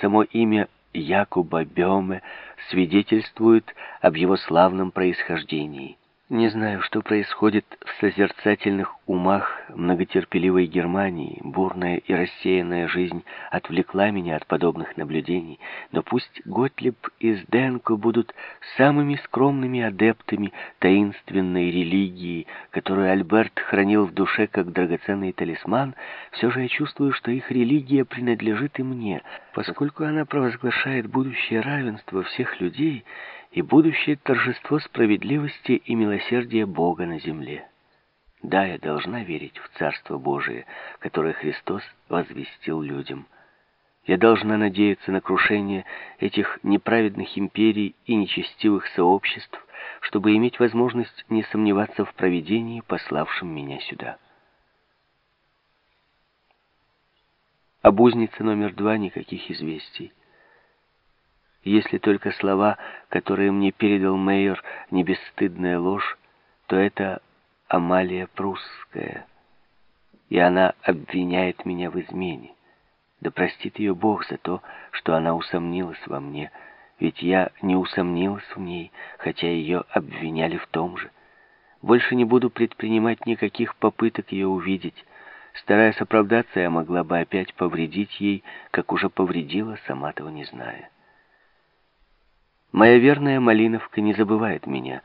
Само имя Якуба Беме свидетельствует об его славном происхождении. Не знаю, что происходит в созерцательных умах многотерпеливой Германии. Бурная и рассеянная жизнь отвлекла меня от подобных наблюдений. Но пусть Готлиб и Сденко будут самыми скромными адептами таинственной религии, которую Альберт хранил в душе как драгоценный талисман, все же я чувствую, что их религия принадлежит и мне, поскольку она провозглашает будущее равенство всех людей — и будущее торжество справедливости и милосердия Бога на земле. Да, я должна верить в Царство Божие, которое Христос возвестил людям. Я должна надеяться на крушение этих неправедных империй и нечестивых сообществ, чтобы иметь возможность не сомневаться в провидении, пославшем меня сюда. Об узнице номер два никаких известий. Если только слова, которые мне передал Мейер, не бесстыдная ложь, то это Амалия Прусская, и она обвиняет меня в измене. Да простит ее Бог за то, что она усомнилась во мне, ведь я не усомнилась в ней, хотя ее обвиняли в том же. Больше не буду предпринимать никаких попыток ее увидеть. Стараясь оправдаться, я могла бы опять повредить ей, как уже повредила, сама того не зная. Моя верная Малиновка не забывает меня.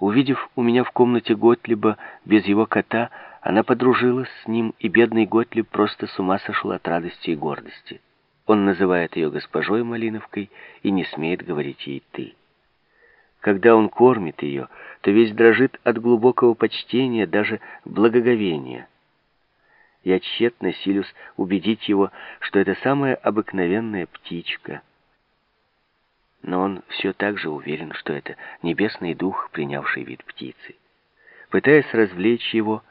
Увидев у меня в комнате Готлиба без его кота, она подружилась с ним, и бедный Готлиб просто с ума сошел от радости и гордости. Он называет ее госпожой Малиновкой и не смеет говорить ей «ты». Когда он кормит ее, то весь дрожит от глубокого почтения, даже благоговения. Я тщетно силюсь убедить его, что это самая обыкновенная птичка — но он все так же уверен, что это небесный дух, принявший вид птицы. Пытаясь развлечь его,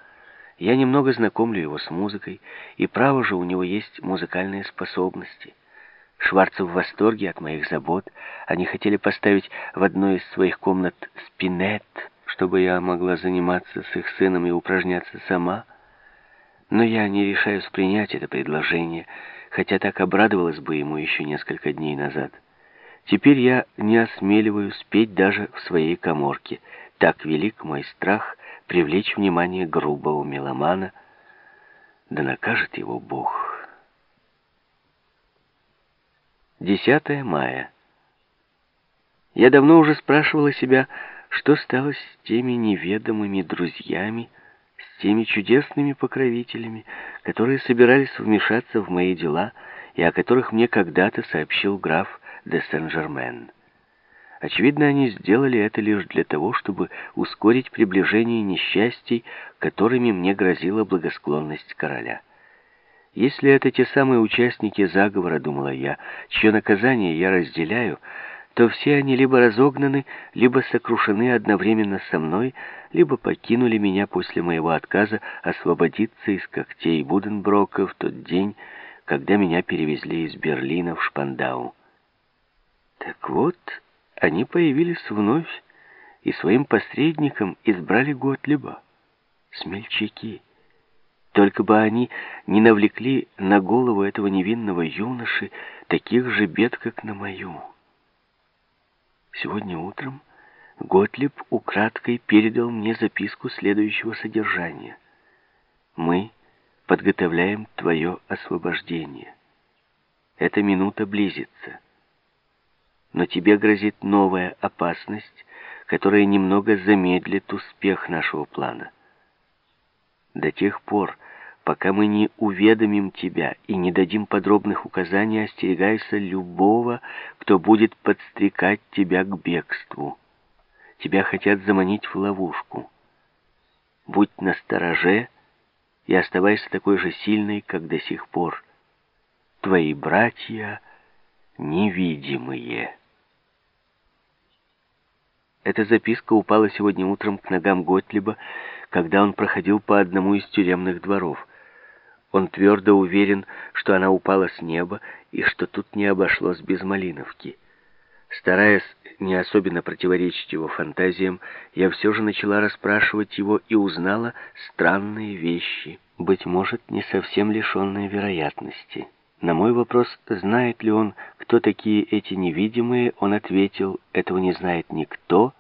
я немного знакомлю его с музыкой, и право же у него есть музыкальные способности. Шварцев в восторге от моих забот. Они хотели поставить в одной из своих комнат спинет, чтобы я могла заниматься с их сыном и упражняться сама. Но я не решаюсь принять это предложение, хотя так обрадовалась бы ему еще несколько дней назад. Теперь я не осмеливаюсь петь даже в своей коморке. Так велик мой страх привлечь внимание грубого меломана, да накажет его Бог. 10 мая. Я давно уже спрашивала себя, что стало с теми неведомыми друзьями, с теми чудесными покровителями, которые собирались вмешаться в мои дела и о которых мне когда-то сообщил граф де Сен-Жермен. Очевидно, они сделали это лишь для того, чтобы ускорить приближение несчастий, которыми мне грозила благосклонность короля. Если это те самые участники заговора, думала я, чье наказание я разделяю, то все они либо разогнаны, либо сокрушены одновременно со мной, либо покинули меня после моего отказа освободиться из когтей Буденброка в тот день, когда меня перевезли из Берлина в Шпандау. Так вот, они появились вновь и своим посредником избрали Готлиба. Смельчаки. Только бы они не навлекли на голову этого невинного юноши таких же бед, как на мою. Сегодня утром Готлиб украдкой передал мне записку следующего содержания. «Мы подготовляем твое освобождение. Эта минута близится» но тебе грозит новая опасность, которая немного замедлит успех нашего плана. До тех пор, пока мы не уведомим тебя и не дадим подробных указаний, остерегайся любого, кто будет подстрекать тебя к бегству. Тебя хотят заманить в ловушку. Будь настороже и оставайся такой же сильной, как до сих пор. Твои братья невидимые». Эта записка упала сегодня утром к ногам Готлиба, когда он проходил по одному из тюремных дворов. Он твердо уверен, что она упала с неба и что тут не обошлось без Малиновки. Стараясь не особенно противоречить его фантазиям, я все же начала расспрашивать его и узнала странные вещи, быть может, не совсем лишенные вероятности. На мой вопрос, знает ли он, кто такие эти невидимые, он ответил, этого не знает никто,